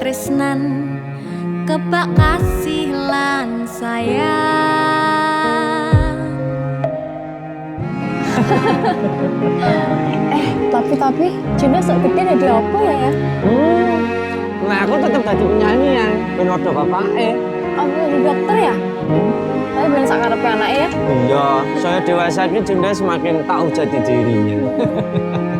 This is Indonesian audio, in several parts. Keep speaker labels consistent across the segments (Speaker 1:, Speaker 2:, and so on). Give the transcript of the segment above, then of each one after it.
Speaker 1: katresnan kebak kasih lan sayang
Speaker 2: Eh, tapi tapi Juna sok gede ada apa ya ya?
Speaker 3: Hmm, nah aku tetap jadi penyanyi ya. Ben wadah bapak eh.
Speaker 2: Apa jadi dokter ya? Tapi ben sakarepe anake ya.
Speaker 3: Iya, saya dewasa ini Junda semakin tahu jati dirinya.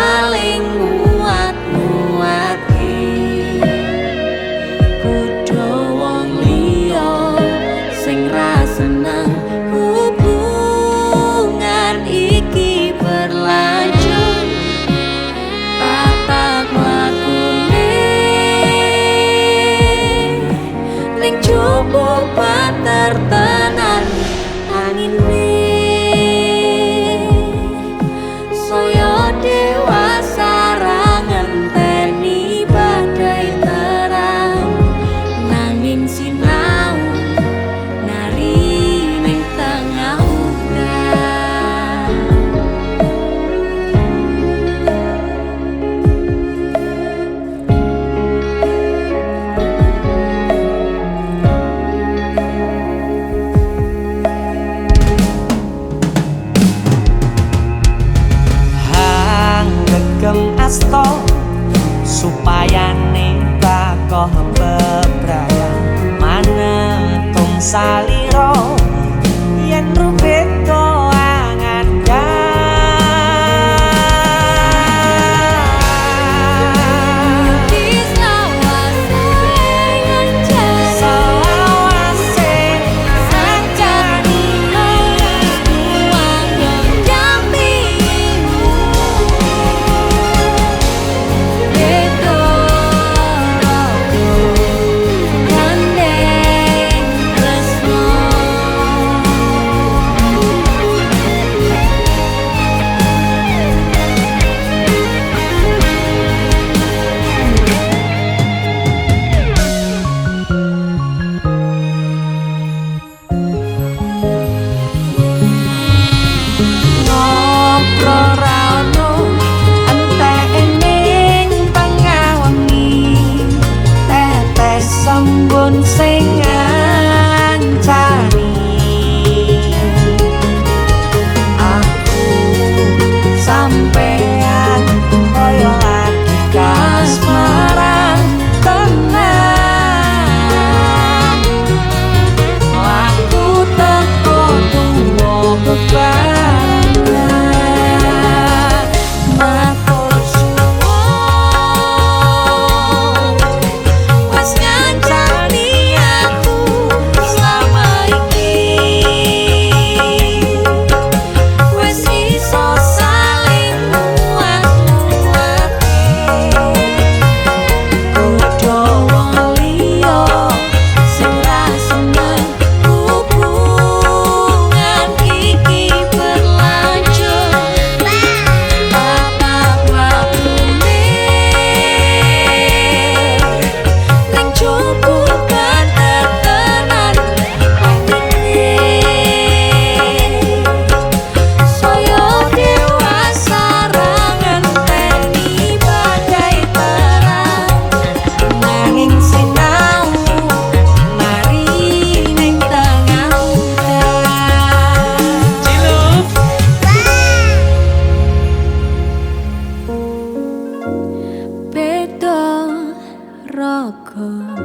Speaker 1: raga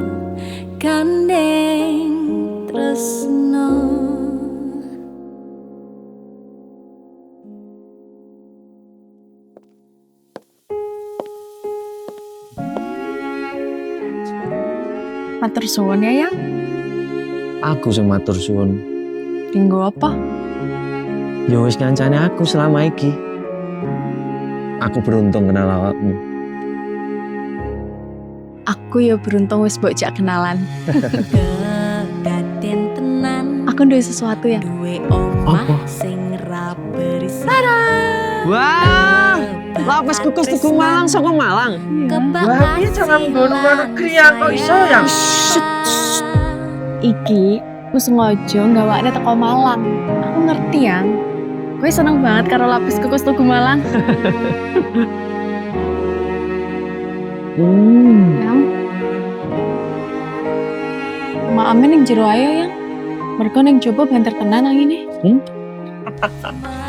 Speaker 1: kandeng tresno Matur suwun
Speaker 2: ya, Yang.
Speaker 1: Aku sing matur suwun.
Speaker 2: Apa?
Speaker 1: Ya Yowis ngancani aku selama iki. Aku beruntung kenal awakmu.
Speaker 2: Aku ya beruntung wis mbok jak kenalan. Aku duwe sesuatu ya.
Speaker 3: duwe omah sing ra berisik
Speaker 1: Wah, lapis kukus tuku Malang saka Malang.
Speaker 4: Wah, cara nggono luar negeri ya? Kok iso ya?
Speaker 2: Iki aku sengaja gawakne teko Malang. Aku ngerti yang. Gue seneng banget karo lapis kukus tugu Malang.
Speaker 1: Hmm.
Speaker 2: Yang. Maame ning jero ayo yang. Mergo ning jopo banter tenan nang ini.
Speaker 1: Hmm?
Speaker 3: Semar